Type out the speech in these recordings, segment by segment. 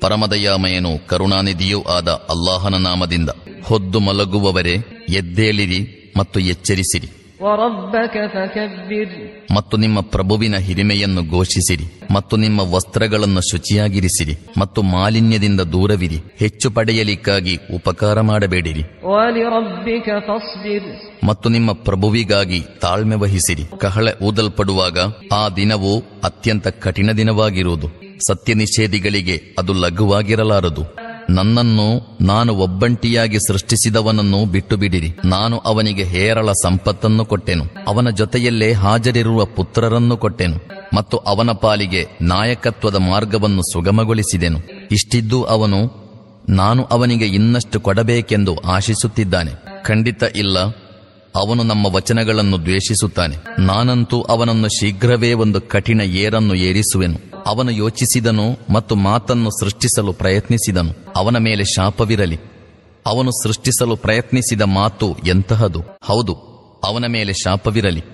ಪರಮದಯಾಮಯನು ಕರುಣಾನಿಧಿಯೂ ಆದ ಅಲ್ಲಾಹನ ನಾಮದಿಂದ ಹೊದ್ದು ಮಲಗುವವರೇ ಎದ್ದೇಳಿರಿ ಮತ್ತು ಎಚ್ಚರಿಸಿರಿ. ಮತ್ತು ನಿಮ್ಮ ಪ್ರಭುವಿನ ಹಿರಿಮೆಯನ್ನು ಘೋಷಿಸಿರಿ ಮತ್ತು ನಿಮ್ಮ ವಸ್ತ್ರಗಳನ್ನು ಶುಚಿಯಾಗಿರಿಸಿರಿ ಮತ್ತು ಮಾಲಿನ್ಯದಿಂದ ದೂರವಿರಿ ಹೆಚ್ಚು ಪಡೆಯಲಿಕ್ಕಾಗಿ ಉಪಕಾರ ಮಾಡಬೇಡಿರಿ. ಮತ್ತು ನಿಮ್ಮ ಪ್ರಭುವಿಗಾಗಿ ತಾಳ್ಮೆ ವಹಿಸಿರಿ. ಕಹಳೆ ಊದಲ್ಪಡುವಾಗ ಆ ದಿನವು ಅತ್ಯಂತ ಕಠಿಣ ದಿನವಾಗಿರುವುದು. ಸತ್ಯ ನಿಷೇಧಿಗಳಿಗೆ ಅದು ಲಘುವಾಗಿರಲಾರದು. ನನ್ನನ್ನು ನಾನು ಒಬ್ಬಂಟಿಯಾಗಿ ಸೃಷ್ಟಿಸಿದವನನ್ನು ಬಿಟ್ಟು ಬಿಡಿರಿ ನಾನು ಅವನಿಗೆ ಹೇರಳ ಸಂಪತ್ತನ್ನು ಕೊಟ್ಟೆನು. ಅವನ ಜೊತೆಯಲ್ಲೇ ಹಾಜರಿರುವ ಪುತ್ರರನ್ನು ಕೊಟ್ಟೆನು. ಮತ್ತು ಅವನ ಪಾಲಿಗೆ ನಾಯಕತ್ವದ ಮಾರ್ಗವನ್ನು ಸುಗಮಗೊಳಿಸಿದೆನು. ಇಷ್ಟಿದ್ದು ಅವನು, ನಾನು ಅವನಿಗೆ ಇನ್ನಷ್ಟು ಕೊಡಬೇಕೆಂದು ಆಶಿಸುತ್ತಿದ್ದಾನೆ. ಖಂಡಿತ ಇಲ್ಲ, ಅವನು ನಮ್ಮ ವಚನಗಳನ್ನು ದ್ವೇಷಿಸುತ್ತಾನೆ. ನಾನಂತೂ ಅವನನ್ನು ಶೀಘ್ರವೇ ಒಂದು ಕಠಿಣ ಏರನ್ನು ಏರಿಸುವೆನು. ಅವನು ಯೋಚಿಸಿದನು ಮತ್ತು ಮಾತನ್ನು ಸೃಷ್ಟಿಸಲು ಪ್ರಯತ್ನಿಸಿದನು. ಅವನ ಮೇಲೆ ಶಾಪವಿರಲಿ. ಅವನು ಸೃಷ್ಟಿಸಲು ಪ್ರಯತ್ನಿಸಿದ ಮಾತು ಎಂತಹದು? ಹೌದು, ಅವನ ಮೇಲೆ ಶಾಪವಿರಲಿ.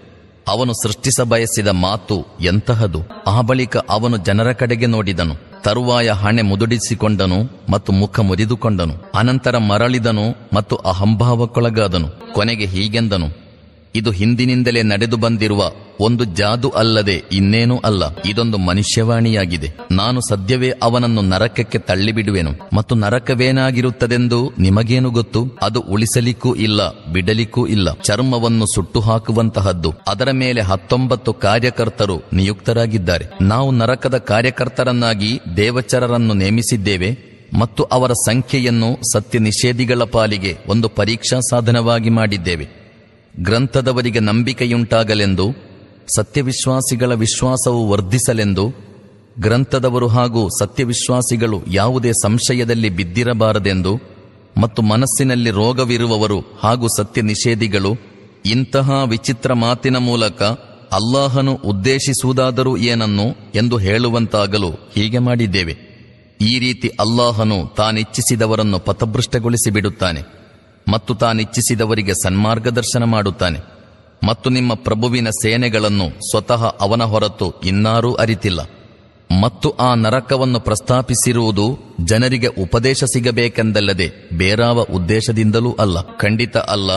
ಅವನು ಸೃಷ್ಟಿಸ ಬಯಸಿದ ಮಾತು ಎಂತಹದು? ಆ ಬಳಿಕ ಅವನು ಜನರ ಕಡೆಗೆ ನೋಡಿದನು. ತರುವಾಯ ಹಣೆ ಮುದುಡಿಸಿಕೊಂಡನು ಮತ್ತು ಮುಖ ಮುರಿದುಕೊಂಡನು. ಅನಂತರ ಮರಳಿದನು ಮತ್ತು ಅಹಂಭಾವಕ್ಕೊಳಗಾದನು. ಕೊನೆಗೆ ಹೀಗೆಂದನು. ಇದು ಹಿಂದಿನಿಂದಲೇ ನಡೆದು ಬಂದಿರುವ ಒಂದು ಜಾದು ಅಲ್ಲದೆ ಇನ್ನೇನೂ ಅಲ್ಲ. ಇದೊಂದು ಮನುಷ್ಯವಾಣಿಯಾಗಿದೆ. ನಾನು ಸದ್ಯವೇ ಅವನನ್ನು ನರಕಕ್ಕೆ ತಳ್ಳಿಬಿಡುವೆನು. ಮತ್ತು ನರಕವೇನಾಗಿರುತ್ತದೆಂದು ನಿಮಗೇನು ಗೊತ್ತು? ಅದು ಉಳಿಸಲಿಕ್ಕೂ ಇಲ್ಲ, ಬಿಡಲಿಕ್ಕೂ ಇಲ್ಲ. ಚರ್ಮವನ್ನು ಸುಟ್ಟು ಹಾಕುವಂತಹದ್ದು ಅದರ ಮೇಲೆ ಹತ್ತೊಂಬತ್ತು ಕಾರ್ಯಕರ್ತರು ನಿಯುಕ್ತರಾಗಿದ್ದಾರೆ. ನಾವು ನರಕದ ಕಾರ್ಯಕರ್ತರನ್ನಾಗಿ ದೇವಚರರನ್ನು ನೇಮಿಸಿದ್ದೇವೆ. ಮತ್ತು ಅವರ ಸಂಖ್ಯೆಯನ್ನು ಸತ್ಯ ನಿಷೇಧಿಗಳ ಪಾಲಿಗೆ ಒಂದು ಪರೀಕ್ಷಾ ಸಾಧನವಾಗಿ ಮಾಡಿದ್ದೇವೆ. ಗ್ರಂಥದವರಿಗೆ ನಂಬಿಕೆಯುಂಟಾಗಲೆಂದು, ಸತ್ಯವಿಶ್ವಾಸಿಗಳ ವಿಶ್ವಾಸವು ವರ್ಧಿಸಲೆಂದು, ಗ್ರಂಥದವರು ಹಾಗೂ ಸತ್ಯವಿಶ್ವಾಸಿಗಳು ಯಾವುದೇ ಸಂಶಯದಲ್ಲಿ ಬಿದ್ದಿರಬಾರದೆಂದು ಮತ್ತು ಮನಸ್ಸಿನಲ್ಲಿ ರೋಗವಿರುವವರು ಹಾಗೂ ಸತ್ಯ ನಿಷೇಧಿಗಳು ಇಂತಹ ವಿಚಿತ್ರ ಮಾತಿನ ಮೂಲಕ ಅಲ್ಲಾಹನು ಉದ್ದೇಶಿಸುವುದಾದರೂ ಏನನ್ನು ಎಂದು ಹೇಳುವಂತಾಗಲು ಹೀಗೆ ಮಾಡಿದ್ದೇವೆ. ಈ ರೀತಿ ಅಲ್ಲಾಹನು ತಾನಿಚ್ಛಿಸಿದವರನ್ನು ಪಥಭೃಷ್ಟಗೊಳಿಸಿ ಬಿಡುತ್ತಾನೆ ಮತ್ತು ತಾನಿಚ್ಛಿಸಿದವರಿಗೆ ಸನ್ಮಾರ್ಗದರ್ಶನ ಮಾಡುತ್ತಾನೆ. ಮತ್ತು ನಿಮ್ಮ ಪ್ರಭುವಿನ ಸೇನೆಗಳನ್ನು ಸ್ವತಃ ಅವನ ಹೊರತು ಇನ್ನಾರೂ ಅರಿತಿಲ್ಲ. ಮತ್ತು ಆ ನರಕವನ್ನು ಪ್ರಸ್ತಾಪಿಸಿರುವುದು ಜನರಿಗೆ ಉಪದೇಶ ಸಿಗಬೇಕೆಂದಲ್ಲದೆ ಬೇರಾವ ಉದ್ದೇಶದಿಂದಲೂ ಅಲ್ಲ. ಖಂಡಿತ ಅಲ್ಲ,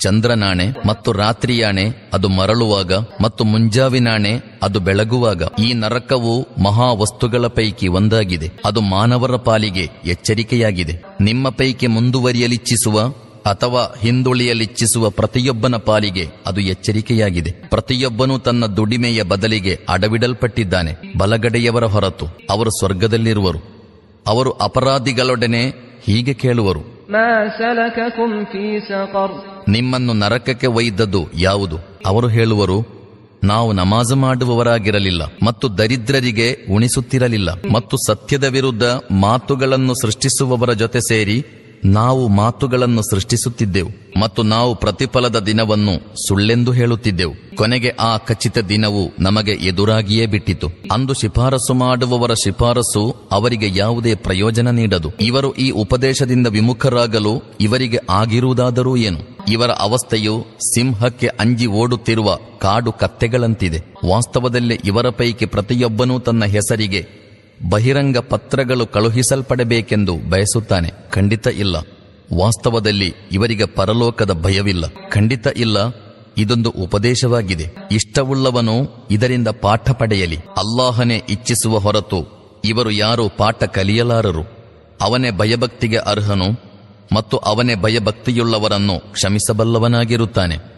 ಚಂದ್ರನಾಣೆ ಮತ್ತು ರಾತ್ರಿಯಾಣೆ, ಅದು ಮರಳುವಾಗ ಮತ್ತು ಮುಂಜಾವಿನಾಣೆ, ಅದು ಬೆಳಗುವಾಗ. ಈ ನರಕವು ಮಹಾವಸ್ತುಗಳ ಪೈಕಿ ಒಂದಾಗಿದೆ. ಅದು ಮಾನವರ ಪಾಲಿಗೆ ಎಚ್ಚರಿಕೆಯಾಗಿದೆ. ನಿಮ್ಮ ಪೈಕಿ ಮುಂದುವರಿಯಲಿಚ್ಛಿಸುವ ಅಥವಾ ಹಿಂದುಳಿಯಲಿಚ್ಛಿಸುವ ಪ್ರತಿಯೊಬ್ಬನ ಪಾಲಿಗೆ ಅದು ಎಚ್ಚರಿಕೆಯಾಗಿದೆ. ಪ್ರತಿಯೊಬ್ಬನೂ ತನ್ನ ದುಡಿಮೆಯ ಬದಲಿಗೆ ಅಡವಿಡಲ್ಪಟ್ಟಿದ್ದಾನೆ. ಬಲಗಡೆಯವರ ಹೊರತು ಅವರು ಸ್ವರ್ಗದಲ್ಲಿರುವರು. ಅವರು ಅಪರಾಧಿಗಳೊಡನೆ ಹೀಗೆ ಕೇಳುವರು. ನಿಮ್ಮನ್ನು ನರಕಕ್ಕೆ ಒಯ್ದದ್ದು ಯಾವುದು? ಅವರು ಹೇಳುವರು ನಾವು ನಮಾಜ್ ಮಾಡುವವರಾಗಿರಲಿಲ್ಲ ಮತ್ತು ದರಿದ್ರರಿಗೆ ಉಣಿಸುತ್ತಿರಲಿಲ್ಲ ಮತ್ತು ಸತ್ಯದ ವಿರುದ್ಧ ಮಾತುಗಳನ್ನು ಸೃಷ್ಟಿಸುವವರ ಜೊತೆ ಸೇರಿ ನಾವು ಮಾತುಗಳನ್ನು ಸೃಷ್ಟಿಸುತ್ತಿದ್ದೆವು ಮತ್ತು ನಾವು ಪ್ರತಿಫಲದ ದಿನವನ್ನು ಸುಳ್ಳೆಂದು ಹೇಳುತ್ತಿದ್ದೆವು. ಕೊನೆಗೆ ಆ ಖಚಿತ ದಿನವು ನಮಗೆ ಎದುರಾಗಿಯೇ ಬಿಟ್ಟಿತು. ಅಂದು ಶಿಫಾರಸು ಮಾಡುವವರ ಶಿಫಾರಸು ಅವರಿಗೆ ಯಾವುದೇ ಪ್ರಯೋಜನ ನೀಡದು. ಇವರು ಈ ಉಪದೇಶದಿಂದ ವಿಮುಖರಾಗಲು ಇವರಿಗೆ ಆಗಿರುವುದಾದರೂ ಏನು? ಇವರ ಅವಸ್ಥೆಯು ಸಿಂಹಕ್ಕೆ ಅಂಜಿ ಓಡುತ್ತಿರುವ ಕಾಡು ಕತ್ತೆಗಳಂತಿದೆ. ವಾಸ್ತವದಲ್ಲಿ ಇವರ ಪೈಕಿ ಪ್ರತಿಯೊಬ್ಬನೂ ತನ್ನ ಹೆಸರಿಗೆ ಬಹಿರಂಗ ಪತ್ರಗಳು ಕಳುಹಿಸಲ್ಪಡಬೇಕೆಂದು ಬಯಸುತ್ತಾನೆ. ಖಂಡಿತ ಇಲ್ಲ. ವಾಸ್ತವದಲ್ಲಿ ಇವರಿಗೆ ಪರಲೋಕದ ಭಯವಿಲ್ಲ. ಖಂಡಿತ ಇಲ್ಲ. ಇದೊಂದು ಉಪದೇಶವಾಗಿದೆ. ಇಷ್ಟವುಳ್ಳವನು ಇದರಿಂದ ಪಾಠ ಪಡೆಯಲಿ. ಅಲ್ಲಾಹನೇ ಇಚ್ಛಿಸುವ ಹೊರತು ಇವರು ಯಾರು ಪಾಠ ಕಲಿಯಲಾರರು. ಅವನೇ ಭಯಭಕ್ತಿಗೆ ಅರ್ಹನು ಮತ್ತು ಅವನೇ ಭಯಭಕ್ತಿಯುಳ್ಳವರನ್ನು ಕ್ಷಮಿಸಬಲ್ಲವನಾಗಿರುತ್ತಾನೆ.